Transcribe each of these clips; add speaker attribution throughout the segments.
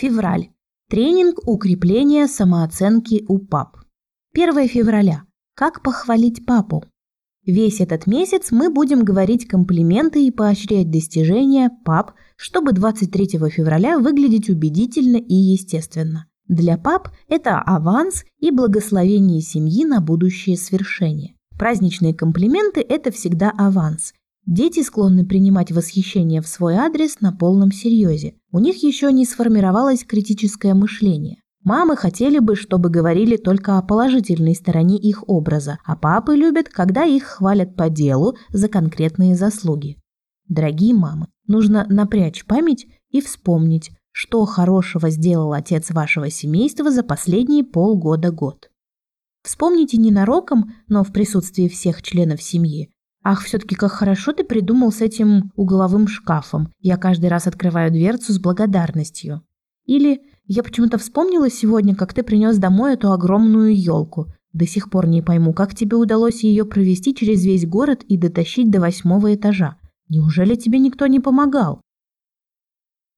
Speaker 1: Февраль. Тренинг укрепления самооценки у пап. 1 февраля. Как похвалить папу? Весь этот месяц мы будем говорить комплименты и поощрять достижения пап, чтобы 23 февраля выглядеть убедительно и естественно. Для пап это аванс и благословение семьи на будущее свершение. Праздничные комплименты – это всегда аванс. Дети склонны принимать восхищение в свой адрес на полном серьезе. У них еще не сформировалось критическое мышление. Мамы хотели бы, чтобы говорили только о положительной стороне их образа, а папы любят, когда их хвалят по делу за конкретные заслуги. Дорогие мамы, нужно напрячь память и вспомнить, что хорошего сделал отец вашего семейства за последние полгода-год. Вспомните ненароком, но в присутствии всех членов семьи. Ах, все-таки как хорошо ты придумал с этим угловым шкафом. Я каждый раз открываю дверцу с благодарностью. Или я почему-то вспомнила сегодня, как ты принес домой эту огромную елку. До сих пор не пойму, как тебе удалось ее провести через весь город и дотащить до восьмого этажа. Неужели тебе никто не помогал?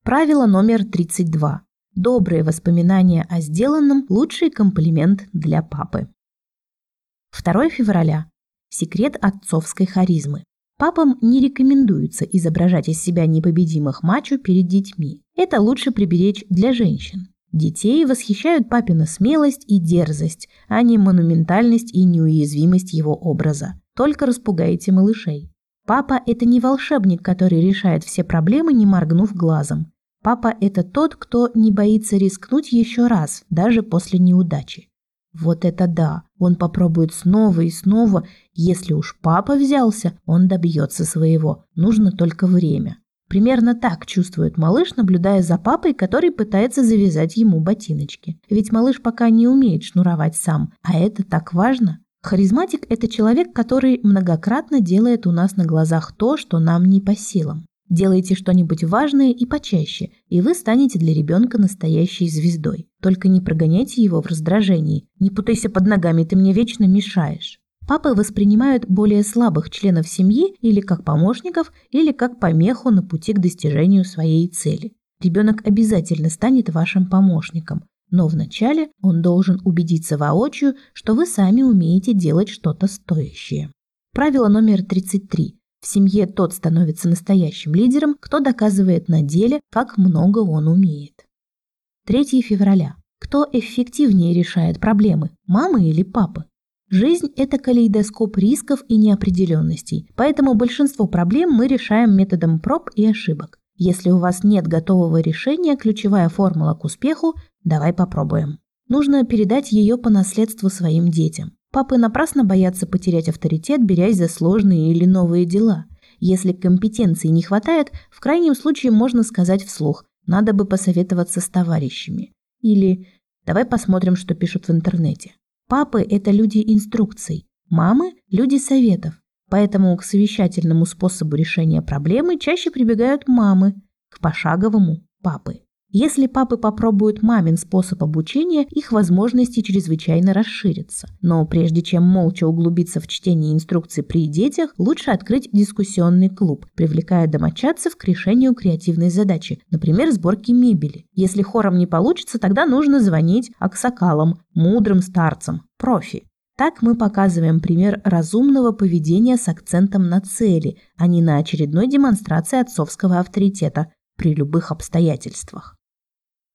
Speaker 1: Правило номер 32. Добрые воспоминания о сделанном – лучший комплимент для папы. 2 февраля. Секрет отцовской харизмы. Папам не рекомендуется изображать из себя непобедимых мачо перед детьми. Это лучше приберечь для женщин. Детей восхищают папина смелость и дерзость, а не монументальность и неуязвимость его образа. Только распугайте малышей. Папа – это не волшебник, который решает все проблемы, не моргнув глазом. Папа – это тот, кто не боится рискнуть еще раз, даже после неудачи. Вот это да! Он попробует снова и снова. Если уж папа взялся, он добьется своего. Нужно только время. Примерно так чувствует малыш, наблюдая за папой, который пытается завязать ему ботиночки. Ведь малыш пока не умеет шнуровать сам, а это так важно. Харизматик – это человек, который многократно делает у нас на глазах то, что нам не по силам. Делайте что-нибудь важное и почаще, и вы станете для ребенка настоящей звездой. Только не прогоняйте его в раздражении. Не путайся под ногами, ты мне вечно мешаешь. Папы воспринимают более слабых членов семьи или как помощников, или как помеху на пути к достижению своей цели. Ребенок обязательно станет вашим помощником, но вначале он должен убедиться воочию, что вы сами умеете делать что-то стоящее. Правило номер 33. В семье тот становится настоящим лидером, кто доказывает на деле, как много он умеет. 3 февраля. Кто эффективнее решает проблемы, мама или папа? Жизнь – это калейдоскоп рисков и неопределенностей, поэтому большинство проблем мы решаем методом проб и ошибок. Если у вас нет готового решения, ключевая формула к успеху – давай попробуем. Нужно передать ее по наследству своим детям. Папы напрасно боятся потерять авторитет, берясь за сложные или новые дела. Если компетенции не хватает, в крайнем случае можно сказать вслух «надо бы посоветоваться с товарищами». Или «давай посмотрим, что пишут в интернете». Папы – это люди инструкций, мамы – люди советов. Поэтому к совещательному способу решения проблемы чаще прибегают мамы, к пошаговому – папы. Если папы попробуют мамин способ обучения, их возможности чрезвычайно расширятся. Но прежде чем молча углубиться в чтение инструкций при детях, лучше открыть дискуссионный клуб, привлекая домочадцев к решению креативной задачи, например, сборки мебели. Если хором не получится, тогда нужно звонить аксакалам, мудрым старцам, профи. Так мы показываем пример разумного поведения с акцентом на цели, а не на очередной демонстрации отцовского авторитета при любых обстоятельствах.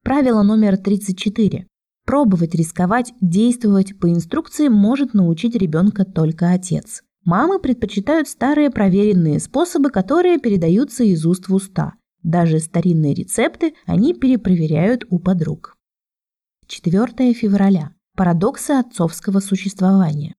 Speaker 1: Правило номер 34. Пробовать рисковать, действовать по инструкции может научить ребенка только отец. Мамы предпочитают старые проверенные способы, которые передаются из уст в уста. Даже старинные рецепты они перепроверяют у подруг. 4 февраля. Парадоксы отцовского существования.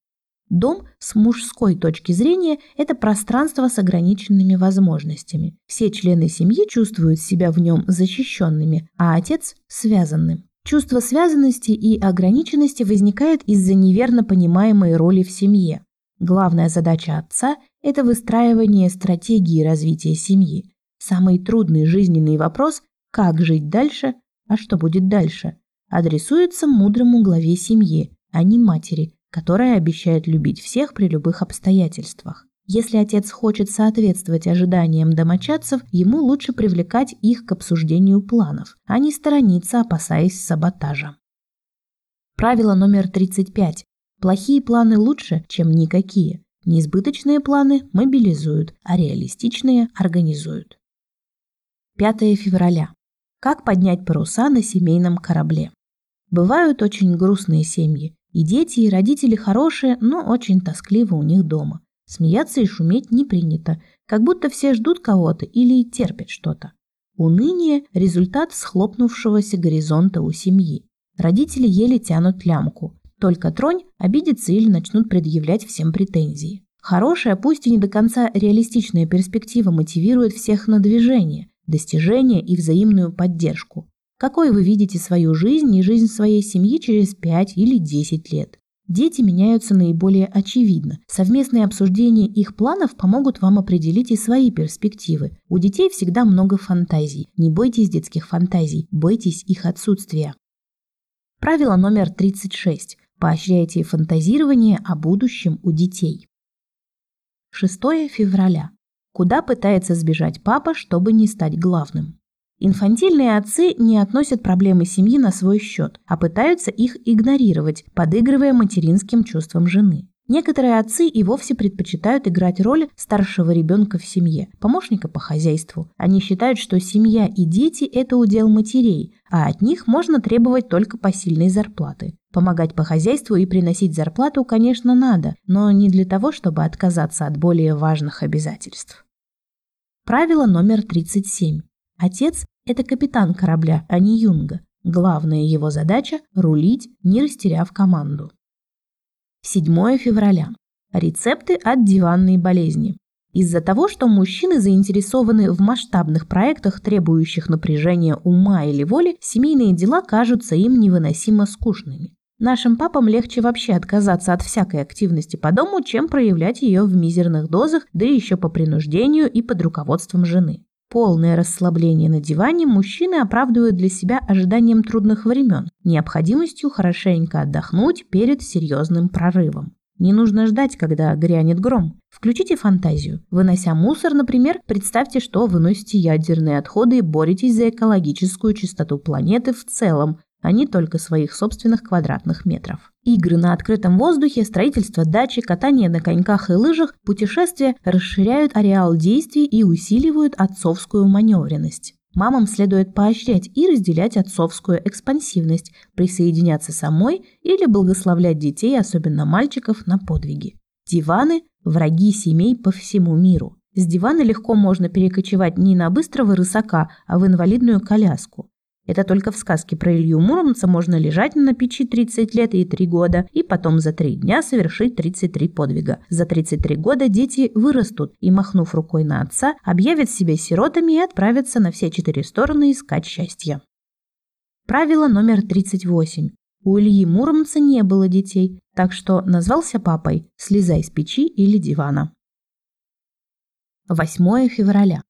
Speaker 1: Дом с мужской точки зрения – это пространство с ограниченными возможностями. Все члены семьи чувствуют себя в нем защищенными, а отец – связанным. Чувство связанности и ограниченности возникает из-за неверно понимаемой роли в семье. Главная задача отца – это выстраивание стратегии развития семьи. Самый трудный жизненный вопрос – как жить дальше, а что будет дальше – адресуется мудрому главе семьи, а не матери – которая обещает любить всех при любых обстоятельствах. Если отец хочет соответствовать ожиданиям домочадцев, ему лучше привлекать их к обсуждению планов, а не сторониться, опасаясь саботажа. Правило номер 35. Плохие планы лучше, чем никакие. Неизбыточные планы мобилизуют, а реалистичные организуют. 5 февраля. Как поднять паруса на семейном корабле? Бывают очень грустные семьи. И дети, и родители хорошие, но очень тоскливо у них дома. Смеяться и шуметь не принято, как будто все ждут кого-то или терпят что-то. Уныние – результат схлопнувшегося горизонта у семьи. Родители еле тянут лямку. Только тронь, обидятся или начнут предъявлять всем претензии. Хорошая, пусть и не до конца реалистичная перспектива мотивирует всех на движение, достижение и взаимную поддержку. Какой вы видите свою жизнь и жизнь своей семьи через 5 или 10 лет? Дети меняются наиболее очевидно. Совместные обсуждения их планов помогут вам определить и свои перспективы. У детей всегда много фантазий. Не бойтесь детских фантазий, бойтесь их отсутствия. Правило номер 36. Поощряйте фантазирование о будущем у детей. 6 февраля. Куда пытается сбежать папа, чтобы не стать главным? Инфантильные отцы не относят проблемы семьи на свой счет, а пытаются их игнорировать, подыгрывая материнским чувствам жены. Некоторые отцы и вовсе предпочитают играть роль старшего ребенка в семье, помощника по хозяйству. Они считают, что семья и дети – это удел матерей, а от них можно требовать только посильной зарплаты. Помогать по хозяйству и приносить зарплату, конечно, надо, но не для того, чтобы отказаться от более важных обязательств. Правило номер 37. Отец – это капитан корабля, а не юнга. Главная его задача – рулить, не растеряв команду. 7 февраля. Рецепты от диванной болезни. Из-за того, что мужчины заинтересованы в масштабных проектах, требующих напряжения ума или воли, семейные дела кажутся им невыносимо скучными. Нашим папам легче вообще отказаться от всякой активности по дому, чем проявлять ее в мизерных дозах, да еще по принуждению и под руководством жены. Полное расслабление на диване мужчины оправдывают для себя ожиданием трудных времен, необходимостью хорошенько отдохнуть перед серьезным прорывом. Не нужно ждать, когда грянет гром. Включите фантазию. Вынося мусор, например, представьте, что выносите ядерные отходы и боретесь за экологическую чистоту планеты в целом, а не только своих собственных квадратных метров. Игры на открытом воздухе, строительство дачи, катание на коньках и лыжах, путешествия расширяют ареал действий и усиливают отцовскую маневренность. Мамам следует поощрять и разделять отцовскую экспансивность, присоединяться самой или благословлять детей, особенно мальчиков, на подвиги. Диваны – враги семей по всему миру. С дивана легко можно перекочевать не на быстрого рысака, а в инвалидную коляску. Это только в сказке про Илью Муромца можно лежать на печи 30 лет и 3 года, и потом за 3 дня совершить 33 подвига. За 33 года дети вырастут и, махнув рукой на отца, объявят себя сиротами и отправятся на все четыре стороны искать счастья. Правило номер 38. У Ильи Муромца не было детей, так что назвался папой «Слезай с печи или дивана». 8 февраля.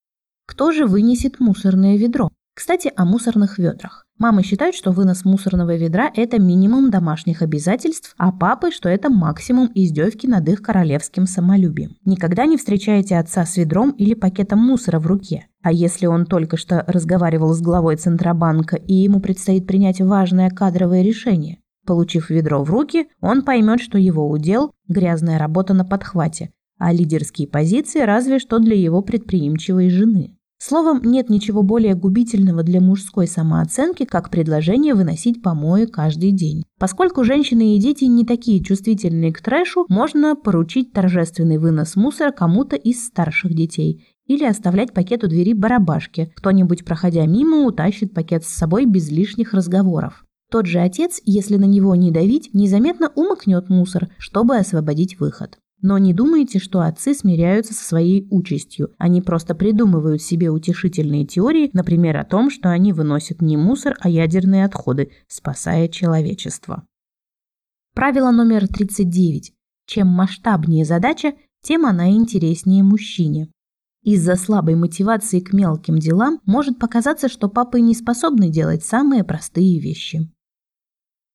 Speaker 1: Кто же вынесет мусорное ведро? Кстати, о мусорных ведрах. Мамы считают, что вынос мусорного ведра – это минимум домашних обязательств, а папы, что это максимум издевки над их королевским самолюбием. Никогда не встречаете отца с ведром или пакетом мусора в руке. А если он только что разговаривал с главой Центробанка и ему предстоит принять важное кадровое решение? Получив ведро в руки, он поймет, что его удел – грязная работа на подхвате, а лидерские позиции разве что для его предприимчивой жены. Словом, нет ничего более губительного для мужской самооценки, как предложение выносить помои каждый день. Поскольку женщины и дети не такие чувствительные к трэшу, можно поручить торжественный вынос мусора кому-то из старших детей или оставлять пакет у двери барабашки. Кто-нибудь, проходя мимо, утащит пакет с собой без лишних разговоров. Тот же отец, если на него не давить, незаметно умыкнет мусор, чтобы освободить выход. Но не думайте, что отцы смиряются со своей участью. Они просто придумывают себе утешительные теории, например, о том, что они выносят не мусор, а ядерные отходы, спасая человечество. Правило номер 39. Чем масштабнее задача, тем она интереснее мужчине. Из-за слабой мотивации к мелким делам может показаться, что папы не способны делать самые простые вещи.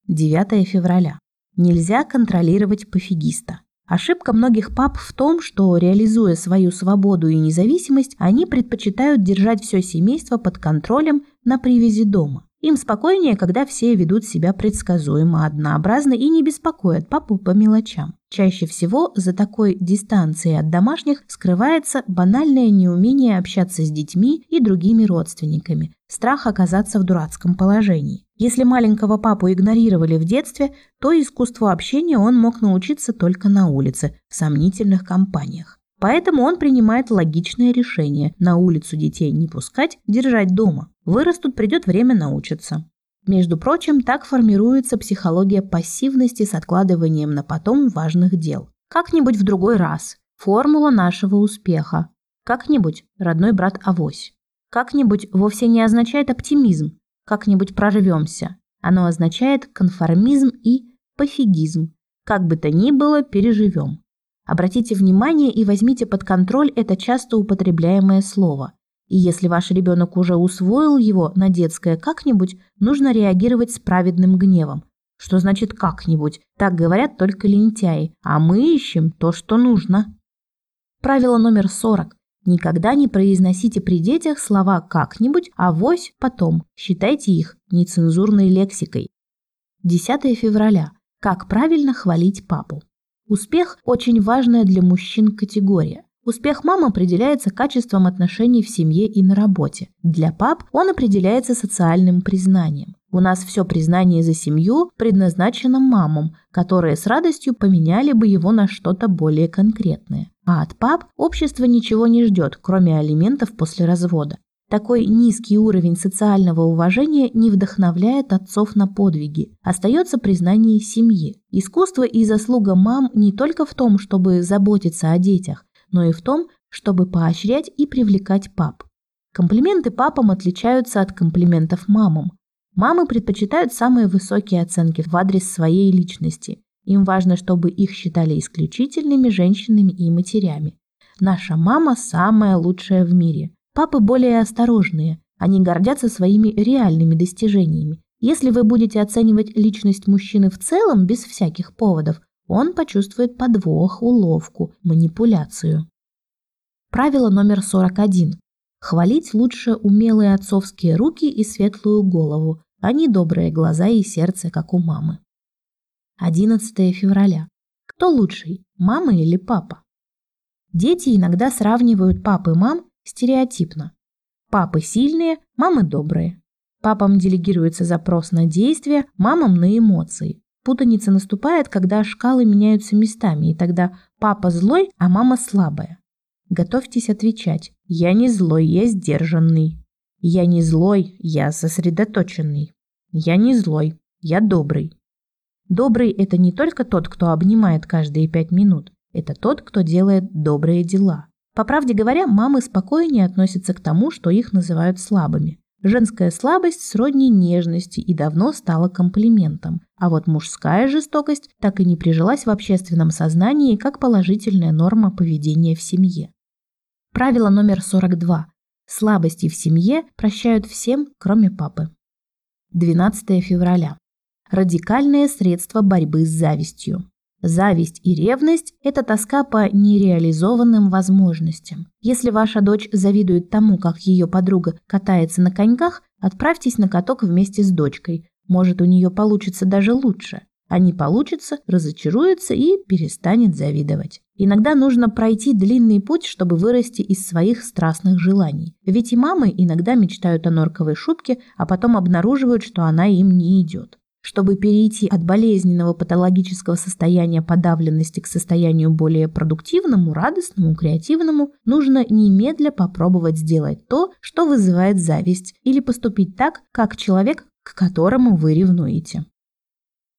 Speaker 1: 9 февраля. Нельзя контролировать пофигиста. Ошибка многих пап в том, что, реализуя свою свободу и независимость, они предпочитают держать все семейство под контролем на привязи дома. Им спокойнее, когда все ведут себя предсказуемо, однообразно и не беспокоят папу по мелочам. Чаще всего за такой дистанцией от домашних скрывается банальное неумение общаться с детьми и другими родственниками, страх оказаться в дурацком положении. Если маленького папу игнорировали в детстве, то искусству общения он мог научиться только на улице, в сомнительных компаниях. Поэтому он принимает логичное решение – на улицу детей не пускать, держать дома. Вырастут, придет время научиться. Между прочим, так формируется психология пассивности с откладыванием на потом важных дел. Как-нибудь в другой раз. Формула нашего успеха. Как-нибудь родной брат Авось. Как-нибудь вовсе не означает оптимизм. Как-нибудь прорвемся. Оно означает конформизм и пофигизм. Как бы то ни было, переживем. Обратите внимание и возьмите под контроль это часто употребляемое слово. И если ваш ребенок уже усвоил его на детское как-нибудь, нужно реагировать с праведным гневом. Что значит как-нибудь? Так говорят только лентяи, а мы ищем то, что нужно. Правило номер 40. Никогда не произносите при детях слова «как-нибудь», а «вось» потом. Считайте их нецензурной лексикой. 10 февраля. Как правильно хвалить папу? Успех – очень важная для мужчин категория. Успех мам определяется качеством отношений в семье и на работе. Для пап он определяется социальным признанием. У нас все признание за семью предназначено мамам, которые с радостью поменяли бы его на что-то более конкретное. А от пап общество ничего не ждет, кроме алиментов после развода. Такой низкий уровень социального уважения не вдохновляет отцов на подвиги. Остается признание семьи. Искусство и заслуга мам не только в том, чтобы заботиться о детях, но и в том, чтобы поощрять и привлекать пап. Комплименты папам отличаются от комплиментов мамам. Мамы предпочитают самые высокие оценки в адрес своей личности. Им важно, чтобы их считали исключительными женщинами и матерями. Наша мама самая лучшая в мире. Папы более осторожные, они гордятся своими реальными достижениями. Если вы будете оценивать личность мужчины в целом без всяких поводов, он почувствует подвох, уловку, манипуляцию. Правило номер 41. Хвалить лучше умелые отцовские руки и светлую голову, а не добрые глаза и сердце, как у мамы. 11 февраля. Кто лучший, мама или папа? Дети иногда сравнивают пап и мам Стереотипно. Папы сильные, мамы добрые. Папам делегируется запрос на действия, мамам на эмоции. Путаница наступает, когда шкалы меняются местами, и тогда папа злой, а мама слабая. Готовьтесь отвечать. Я не злой, я сдержанный. Я не злой, я сосредоточенный. Я не злой, я добрый. Добрый – это не только тот, кто обнимает каждые пять минут. Это тот, кто делает добрые дела. По правде говоря, мамы спокойнее относятся к тому, что их называют слабыми. Женская слабость сродни нежности и давно стала комплиментом, а вот мужская жестокость так и не прижилась в общественном сознании как положительная норма поведения в семье. Правило номер 42. Слабости в семье прощают всем, кроме папы. 12 февраля. Радикальное средство борьбы с завистью. Зависть и ревность – это тоска по нереализованным возможностям. Если ваша дочь завидует тому, как ее подруга катается на коньках, отправьтесь на каток вместе с дочкой. Может, у нее получится даже лучше. А не получится, разочаруется и перестанет завидовать. Иногда нужно пройти длинный путь, чтобы вырасти из своих страстных желаний. Ведь и мамы иногда мечтают о норковой шубке, а потом обнаруживают, что она им не идет. Чтобы перейти от болезненного патологического состояния подавленности к состоянию более продуктивному, радостному, креативному, нужно немедля попробовать сделать то, что вызывает зависть, или поступить так, как человек, к которому вы ревнуете.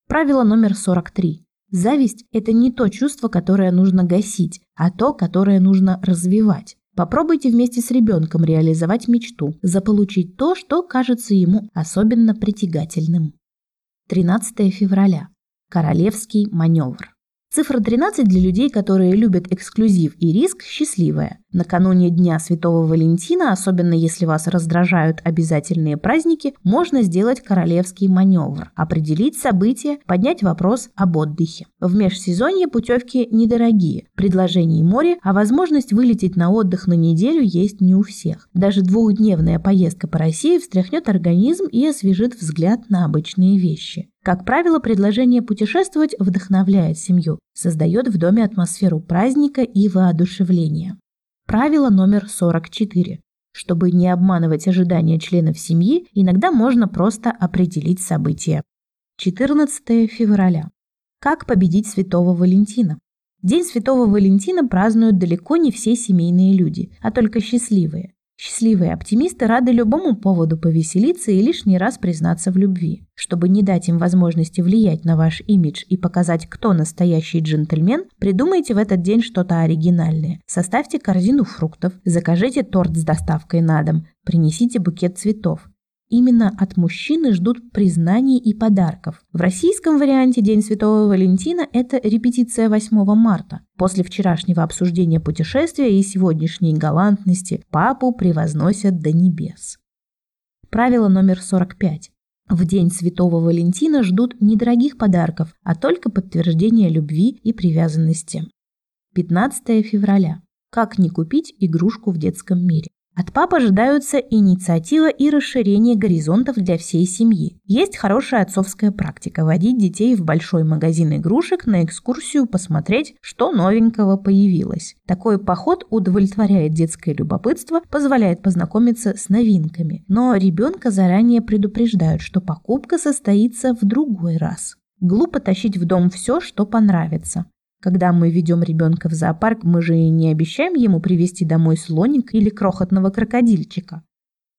Speaker 1: Правило номер 43. Зависть – это не то чувство, которое нужно гасить, а то, которое нужно развивать. Попробуйте вместе с ребенком реализовать мечту, заполучить то, что кажется ему особенно притягательным. 13 февраля. Королевский маневр. Цифра 13 для людей, которые любят эксклюзив и риск, счастливая. Накануне Дня Святого Валентина, особенно если вас раздражают обязательные праздники, можно сделать королевский маневр, определить события, поднять вопрос об отдыхе. В межсезонье путевки недорогие, предложений море, а возможность вылететь на отдых на неделю есть не у всех. Даже двухдневная поездка по России встряхнет организм и освежит взгляд на обычные вещи. Как правило, предложение путешествовать вдохновляет семью, создает в доме атмосферу праздника и воодушевления. Правило номер 44. Чтобы не обманывать ожидания членов семьи, иногда можно просто определить события. 14 февраля. Как победить Святого Валентина? День Святого Валентина празднуют далеко не все семейные люди, а только счастливые. Счастливые оптимисты рады любому поводу повеселиться и лишний раз признаться в любви. Чтобы не дать им возможности влиять на ваш имидж и показать, кто настоящий джентльмен, придумайте в этот день что-то оригинальное. Составьте корзину фруктов, закажите торт с доставкой на дом, принесите букет цветов. Именно от мужчины ждут признаний и подарков. В российском варианте День Святого Валентина – это репетиция 8 марта. После вчерашнего обсуждения путешествия и сегодняшней галантности папу превозносят до небес. Правило номер 45. В День Святого Валентина ждут недорогих подарков, а только подтверждения любви и привязанности. 15 февраля. Как не купить игрушку в детском мире? От пап ожидаются инициатива и расширение горизонтов для всей семьи. Есть хорошая отцовская практика – водить детей в большой магазин игрушек на экскурсию посмотреть, что новенького появилось. Такой поход удовлетворяет детское любопытство, позволяет познакомиться с новинками. Но ребенка заранее предупреждают, что покупка состоится в другой раз. Глупо тащить в дом все, что понравится. Когда мы ведем ребенка в зоопарк, мы же не обещаем ему привезти домой слоник или крохотного крокодильчика.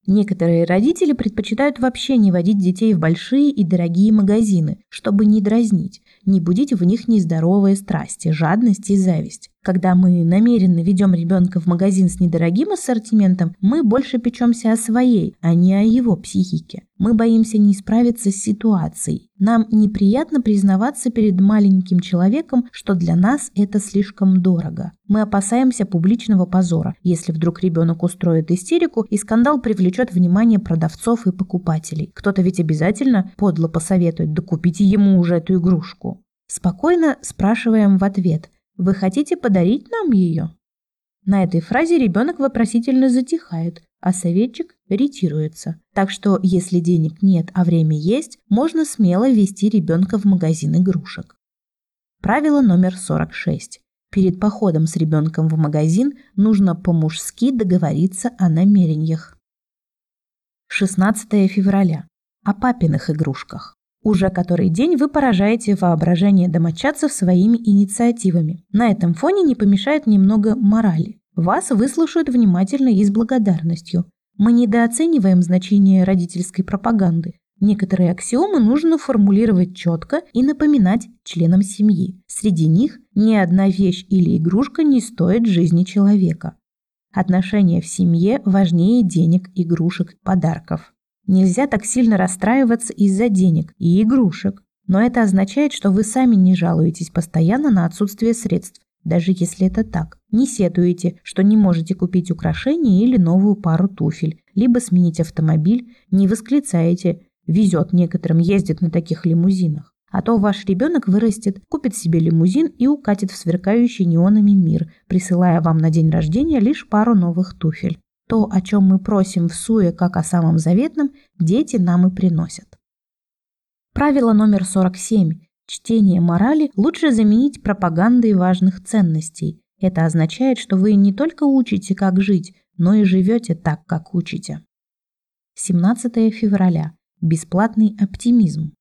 Speaker 1: Некоторые родители предпочитают вообще не водить детей в большие и дорогие магазины, чтобы не дразнить, не будить в них нездоровые страсти, жадность и зависть. Когда мы намеренно ведем ребенка в магазин с недорогим ассортиментом, мы больше печемся о своей, а не о его психике. Мы боимся не справиться с ситуацией. Нам неприятно признаваться перед маленьким человеком, что для нас это слишком дорого. Мы опасаемся публичного позора, если вдруг ребенок устроит истерику и скандал привлечет внимание продавцов и покупателей. Кто-то ведь обязательно подло посоветует, да ему уже эту игрушку. Спокойно спрашиваем в ответ, вы хотите подарить нам ее? На этой фразе ребенок вопросительно затихает, а советчик ретируется. Так что, если денег нет, а время есть, можно смело вести ребенка в магазин игрушек. Правило номер 46. Перед походом с ребенком в магазин нужно по-мужски договориться о намерениях. 16 февраля. О папиных игрушках. Уже который день вы поражаете воображение домочадцев своими инициативами. На этом фоне не помешает немного морали. Вас выслушают внимательно и с благодарностью. Мы недооцениваем значение родительской пропаганды. Некоторые аксиомы нужно формулировать четко и напоминать членам семьи. Среди них ни одна вещь или игрушка не стоит жизни человека. Отношения в семье важнее денег, игрушек, подарков. Нельзя так сильно расстраиваться из-за денег и игрушек. Но это означает, что вы сами не жалуетесь постоянно на отсутствие средств, даже если это так. Не сетуете, что не можете купить украшение или новую пару туфель, либо сменить автомобиль, не восклицаете «везет некоторым, ездит на таких лимузинах». А то ваш ребенок вырастет, купит себе лимузин и укатит в сверкающий неонами мир, присылая вам на день рождения лишь пару новых туфель. То, о чем мы просим в суе, как о самом заветном, дети нам и приносят. Правило номер 47. Чтение морали лучше заменить пропагандой важных ценностей. Это означает, что вы не только учите, как жить, но и живете так, как учите. 17 февраля. Бесплатный оптимизм.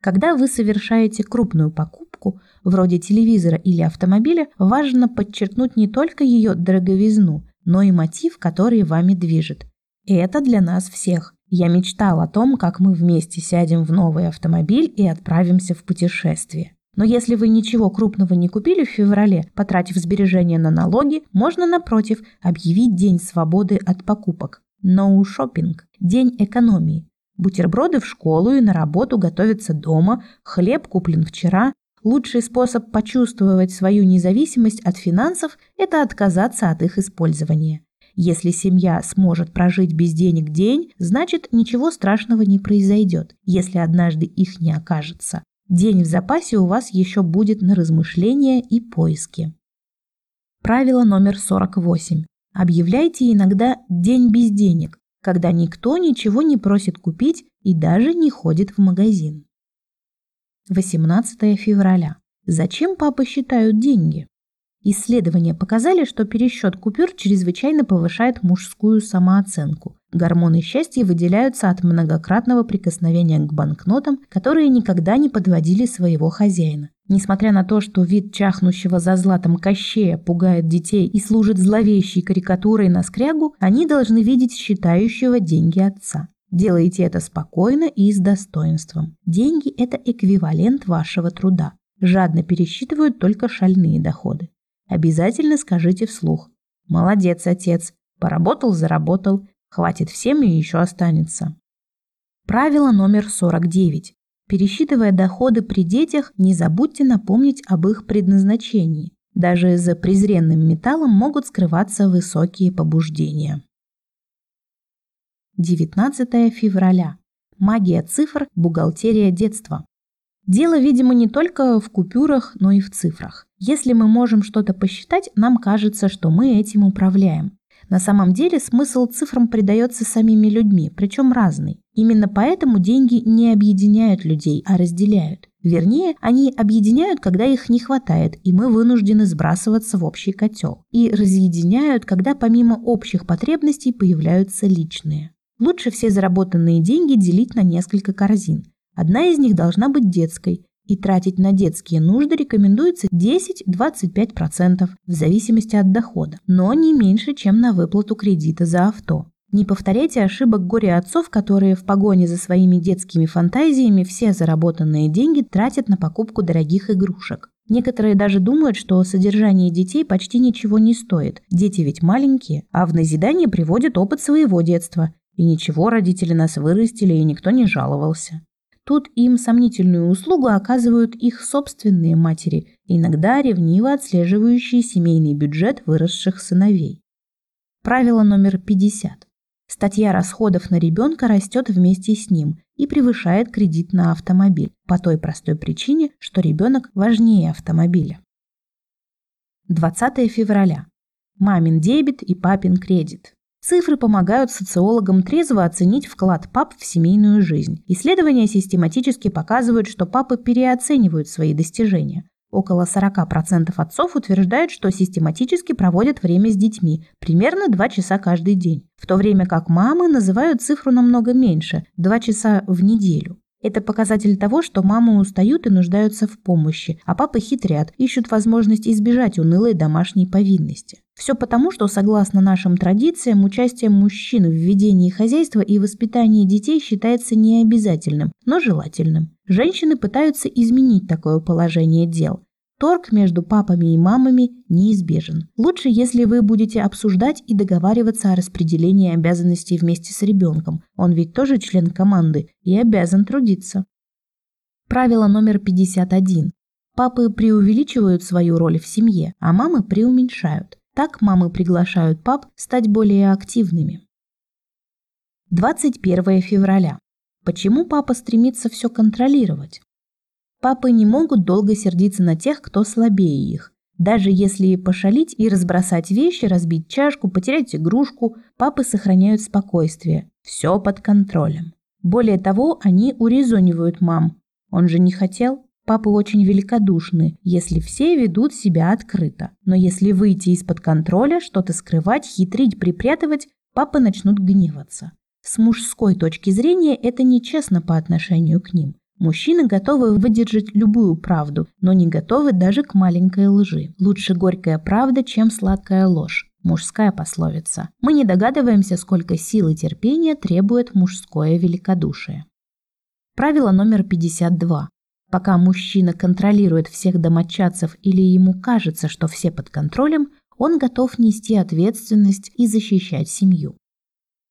Speaker 1: Когда вы совершаете крупную покупку, вроде телевизора или автомобиля, важно подчеркнуть не только ее дороговизну, но и мотив, который вами движет. И это для нас всех. Я мечтал о том, как мы вместе сядем в новый автомобиль и отправимся в путешествие. Но если вы ничего крупного не купили в феврале, потратив сбережения на налоги, можно, напротив, объявить День свободы от покупок. No shopping – День экономии. Бутерброды в школу и на работу готовятся дома, хлеб куплен вчера, Лучший способ почувствовать свою независимость от финансов – это отказаться от их использования. Если семья сможет прожить без денег день, значит ничего страшного не произойдет, если однажды их не окажется. День в запасе у вас еще будет на размышления и поиски. Правило номер 48. Объявляйте иногда «день без денег», когда никто ничего не просит купить и даже не ходит в магазин. 18 февраля. Зачем папы считают деньги? Исследования показали, что пересчет купюр чрезвычайно повышает мужскую самооценку. Гормоны счастья выделяются от многократного прикосновения к банкнотам, которые никогда не подводили своего хозяина. Несмотря на то, что вид чахнущего за златом кощея пугает детей и служит зловещей карикатурой на скрягу, они должны видеть считающего деньги отца. Делайте это спокойно и с достоинством. Деньги – это эквивалент вашего труда. Жадно пересчитывают только шальные доходы. Обязательно скажите вслух. Молодец, отец. Поработал, заработал. Хватит всем и еще останется. Правило номер 49. Пересчитывая доходы при детях, не забудьте напомнить об их предназначении. Даже за презренным металлом могут скрываться высокие побуждения. 19 февраля. Магия цифр, бухгалтерия детства. Дело, видимо, не только в купюрах, но и в цифрах. Если мы можем что-то посчитать, нам кажется, что мы этим управляем. На самом деле смысл цифрам придается самими людьми, причем разный. Именно поэтому деньги не объединяют людей, а разделяют. Вернее, они объединяют, когда их не хватает, и мы вынуждены сбрасываться в общий котел. И разъединяют, когда помимо общих потребностей появляются личные. Лучше все заработанные деньги делить на несколько корзин. Одна из них должна быть детской, и тратить на детские нужды рекомендуется 10-25% в зависимости от дохода, но не меньше, чем на выплату кредита за авто. Не повторяйте ошибок горе-отцов, которые в погоне за своими детскими фантазиями все заработанные деньги тратят на покупку дорогих игрушек. Некоторые даже думают, что содержание детей почти ничего не стоит. Дети ведь маленькие, а в назидание приводят опыт своего детства. И ничего, родители нас вырастили, и никто не жаловался. Тут им сомнительную услугу оказывают их собственные матери, иногда ревниво отслеживающие семейный бюджет выросших сыновей. Правило номер 50. Статья расходов на ребенка растет вместе с ним и превышает кредит на автомобиль по той простой причине, что ребенок важнее автомобиля. 20 февраля. Мамин дебет и папин кредит. Цифры помогают социологам трезво оценить вклад пап в семейную жизнь. Исследования систематически показывают, что папы переоценивают свои достижения. Около 40% отцов утверждают, что систематически проводят время с детьми, примерно 2 часа каждый день, в то время как мамы называют цифру намного меньше – 2 часа в неделю. Это показатель того, что мамы устают и нуждаются в помощи, а папы хитрят, ищут возможность избежать унылой домашней повинности. Все потому, что, согласно нашим традициям, участие мужчин в ведении хозяйства и воспитании детей считается необязательным, но желательным. Женщины пытаются изменить такое положение дел. Торг между папами и мамами неизбежен. Лучше, если вы будете обсуждать и договариваться о распределении обязанностей вместе с ребенком. Он ведь тоже член команды и обязан трудиться. Правило номер 51. Папы преувеличивают свою роль в семье, а мамы преуменьшают. Так мамы приглашают пап стать более активными. 21 февраля. Почему папа стремится все контролировать? Папы не могут долго сердиться на тех, кто слабее их. Даже если пошалить и разбросать вещи, разбить чашку, потерять игрушку, папы сохраняют спокойствие. Все под контролем. Более того, они урезонивают мам. Он же не хотел. Папы очень великодушны, если все ведут себя открыто. Но если выйти из-под контроля, что-то скрывать, хитрить, припрятывать, папы начнут гневаться. С мужской точки зрения это нечестно по отношению к ним. Мужчины готовы выдержать любую правду, но не готовы даже к маленькой лжи. Лучше горькая правда, чем сладкая ложь. Мужская пословица. Мы не догадываемся, сколько сил и терпения требует мужское великодушие. Правило номер 52. Пока мужчина контролирует всех домочадцев или ему кажется, что все под контролем, он готов нести ответственность и защищать семью.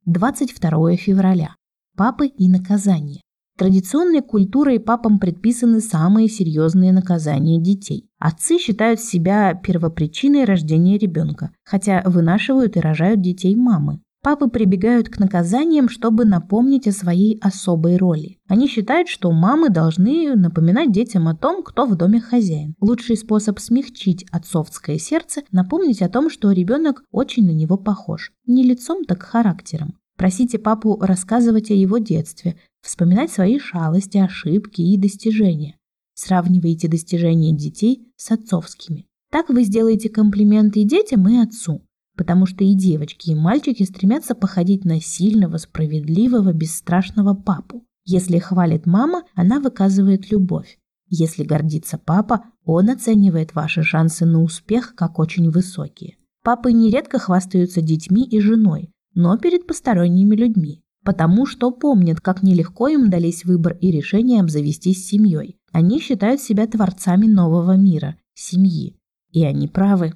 Speaker 1: 22 февраля. Папы и наказание. Традиционной культурой папам предписаны самые серьезные наказания детей. Отцы считают себя первопричиной рождения ребенка, хотя вынашивают и рожают детей мамы. Папы прибегают к наказаниям, чтобы напомнить о своей особой роли. Они считают, что мамы должны напоминать детям о том, кто в доме хозяин. Лучший способ смягчить отцовское сердце – напомнить о том, что ребенок очень на него похож. Не лицом, так характером. Просите папу рассказывать о его детстве, вспоминать свои шалости, ошибки и достижения. Сравнивайте достижения детей с отцовскими. Так вы сделаете комплименты и детям, и отцу потому что и девочки, и мальчики стремятся походить на сильного, справедливого, бесстрашного папу. Если хвалит мама, она выказывает любовь. Если гордится папа, он оценивает ваши шансы на успех как очень высокие. Папы нередко хвастаются детьми и женой, но перед посторонними людьми, потому что помнят, как нелегко им дались выбор и решение обзавестись семьей. Они считают себя творцами нового мира, семьи. И они правы.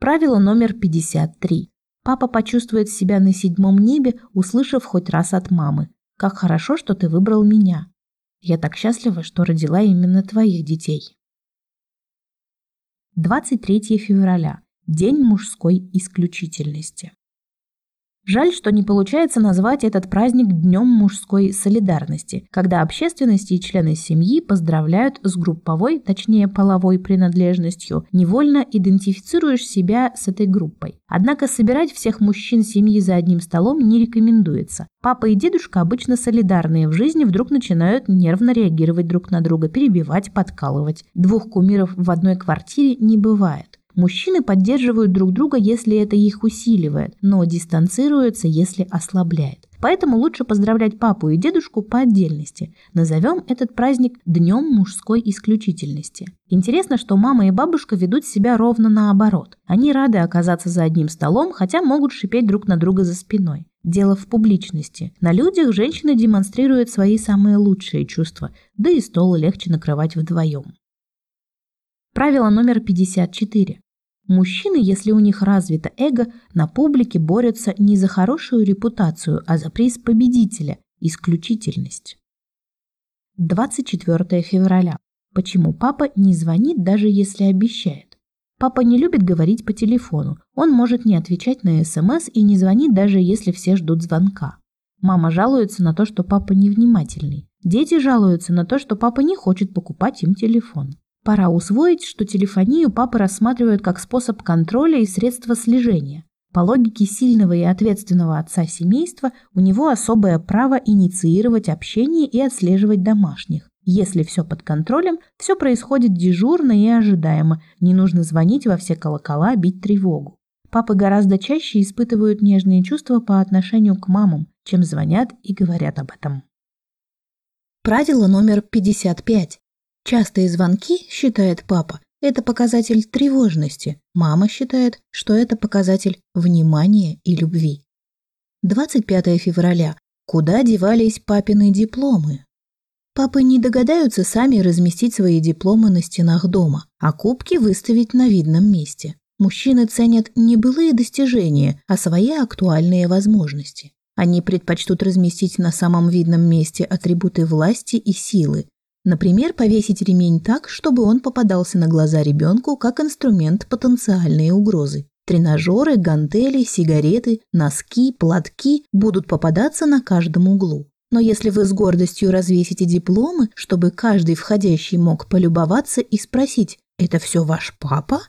Speaker 1: Правило номер 53. Папа почувствует себя на седьмом небе, услышав хоть раз от мамы. «Как хорошо, что ты выбрал меня. Я так счастлива, что родила именно твоих детей». 23 февраля. День мужской исключительности. Жаль, что не получается назвать этот праздник Днем мужской солидарности, когда общественность и члены семьи поздравляют с групповой, точнее половой принадлежностью, невольно идентифицируешь себя с этой группой. Однако собирать всех мужчин семьи за одним столом не рекомендуется. Папа и дедушка, обычно солидарные в жизни, вдруг начинают нервно реагировать друг на друга, перебивать, подкалывать. Двух кумиров в одной квартире не бывает. Мужчины поддерживают друг друга, если это их усиливает, но дистанцируются, если ослабляет. Поэтому лучше поздравлять папу и дедушку по отдельности. Назовем этот праздник Днем мужской исключительности. Интересно, что мама и бабушка ведут себя ровно наоборот. Они рады оказаться за одним столом, хотя могут шипеть друг на друга за спиной. Дело в публичности. На людях женщины демонстрируют свои самые лучшие чувства, да и стол легче накрывать вдвоем. Правило номер 54. Мужчины, если у них развито эго, на публике борются не за хорошую репутацию, а за приз победителя – исключительность. 24 февраля. Почему папа не звонит, даже если обещает? Папа не любит говорить по телефону. Он может не отвечать на СМС и не звонит, даже если все ждут звонка. Мама жалуется на то, что папа невнимательный. Дети жалуются на то, что папа не хочет покупать им телефон. Пора усвоить, что телефонию папы рассматривают как способ контроля и средство слежения. По логике сильного и ответственного отца семейства, у него особое право инициировать общение и отслеживать домашних. Если все под контролем, все происходит дежурно и ожидаемо, не нужно звонить во все колокола, бить тревогу. Папы гораздо чаще испытывают нежные чувства по отношению к мамам, чем звонят и говорят об этом. Правило номер 55. Частые звонки, считает папа, это показатель тревожности. Мама считает, что это показатель внимания и любви. 25 февраля. Куда девались папины дипломы? Папы не догадаются сами разместить свои дипломы на стенах дома, а кубки выставить на видном месте. Мужчины ценят не былые достижения, а свои актуальные возможности. Они предпочтут разместить на самом видном месте атрибуты власти и силы, Например, повесить ремень так, чтобы он попадался на глаза ребенку как инструмент потенциальной угрозы. Тренажеры, гантели, сигареты, носки, платки будут попадаться на каждом углу. Но если вы с гордостью развесите дипломы, чтобы каждый входящий мог полюбоваться и спросить «Это все ваш папа?»,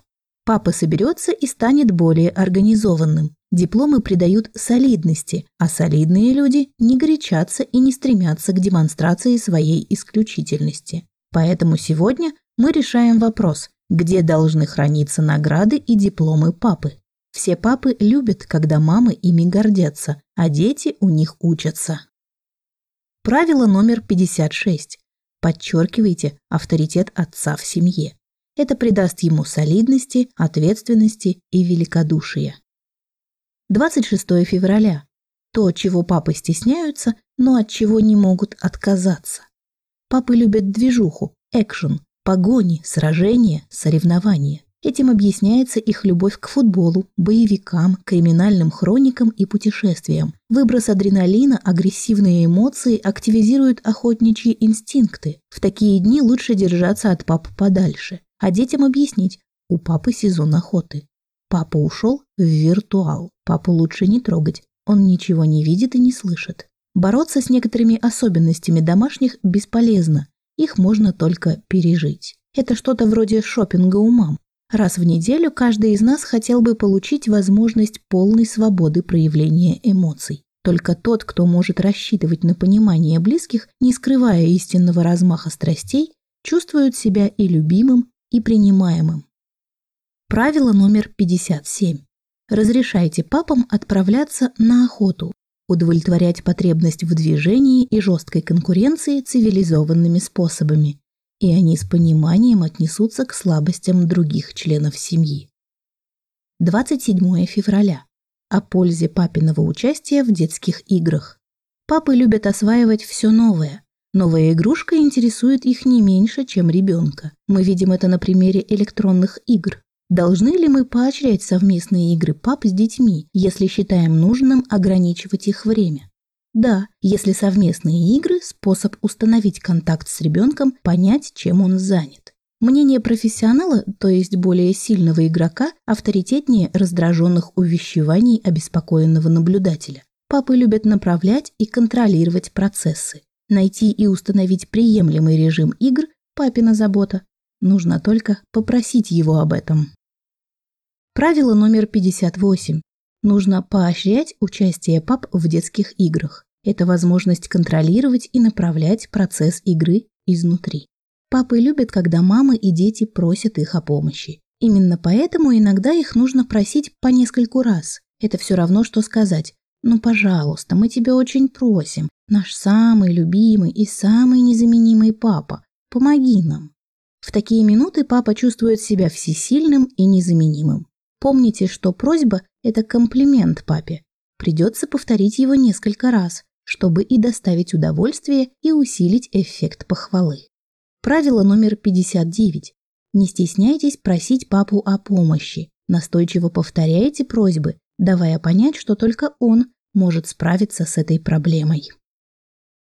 Speaker 1: папа соберется и станет более организованным. Дипломы придают солидности, а солидные люди не горячатся и не стремятся к демонстрации своей исключительности. Поэтому сегодня мы решаем вопрос, где должны храниться награды и дипломы папы. Все папы любят, когда мамы ими гордятся, а дети у них учатся. Правило номер 56. Подчеркивайте авторитет отца в семье. Это придаст ему солидности, ответственности и великодушия. 26 февраля. То, чего папы стесняются, но от чего не могут отказаться. Папы любят движуху, экшен, погони, сражения, соревнования. Этим объясняется их любовь к футболу, боевикам, криминальным хроникам и путешествиям. Выброс адреналина, агрессивные эмоции активизируют охотничьи инстинкты. В такие дни лучше держаться от папы подальше. А детям объяснить, у папы сезон охоты. Папа ушел в виртуал. Папу лучше не трогать. Он ничего не видит и не слышит. Бороться с некоторыми особенностями домашних бесполезно. Их можно только пережить. Это что-то вроде шопинга у мам. Раз в неделю каждый из нас хотел бы получить возможность полной свободы проявления эмоций. Только тот, кто может рассчитывать на понимание близких, не скрывая истинного размаха страстей, чувствует себя и любимым, и принимаемым. Правило номер 57. Разрешайте папам отправляться на охоту, удовлетворять потребность в движении и жесткой конкуренции цивилизованными способами, и они с пониманием отнесутся к слабостям других членов семьи. 27 февраля. О пользе папиного участия в детских играх. Папы любят осваивать все новое. Новая игрушка интересует их не меньше, чем ребенка. Мы видим это на примере электронных игр. Должны ли мы поощрять совместные игры пап с детьми, если считаем нужным ограничивать их время? Да, если совместные игры – способ установить контакт с ребенком, понять, чем он занят. Мнение профессионала, то есть более сильного игрока, авторитетнее раздраженных увещеваний обеспокоенного наблюдателя. Папы любят направлять и контролировать процессы. Найти и установить приемлемый режим игр – папина забота. Нужно только попросить его об этом. Правило номер 58. Нужно поощрять участие пап в детских играх. Это возможность контролировать и направлять процесс игры изнутри. Папы любят, когда мамы и дети просят их о помощи. Именно поэтому иногда их нужно просить по нескольку раз. Это все равно, что сказать «Ну, пожалуйста, мы тебя очень просим, наш самый любимый и самый незаменимый папа, помоги нам». В такие минуты папа чувствует себя всесильным и незаменимым. Помните, что просьба – это комплимент папе. Придется повторить его несколько раз, чтобы и доставить удовольствие, и усилить эффект похвалы. Правило номер 59. Не стесняйтесь просить папу о помощи. Настойчиво повторяйте просьбы, давая понять, что только он может справиться с этой проблемой.